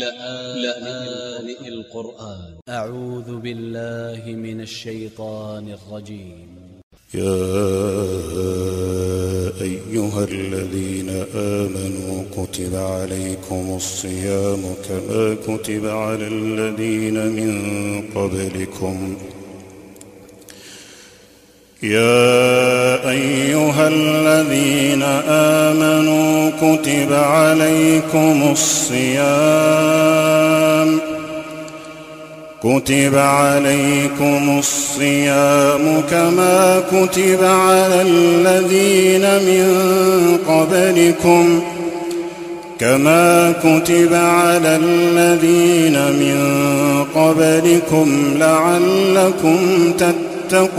لآن القرآن. أ ع و ذ ب ا ل ل ه من ا ل ش ي ط ا ن ا ل ج ي م يا أيها الذين آمنوا كتب عليكم الصيام كما كتب على الذين من قبلكم. يا أيها الذين آمنوا كتب عليكم الصيام. كتب عليكم الصيام كما كتب على الذين من قبلكم. كما كتب على الذين من قبلكم لعلكم تتقون.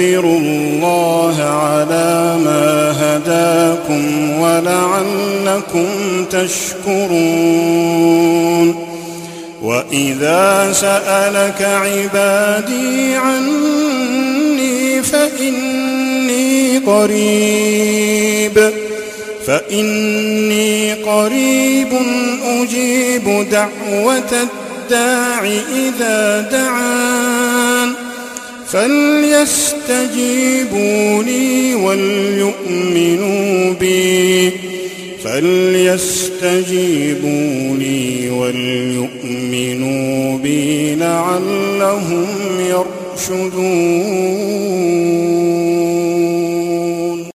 الله على ما هداكم ولعلكم تشكرون. وإذا سألك عبادي عني فإني قريب فإني قريب أجيب دعوة الداع إذا دعان فليستجيبوا لي وليؤمنوا بي. فليستجيبوا لي وليؤمنوا بي لعلهم يرشدون.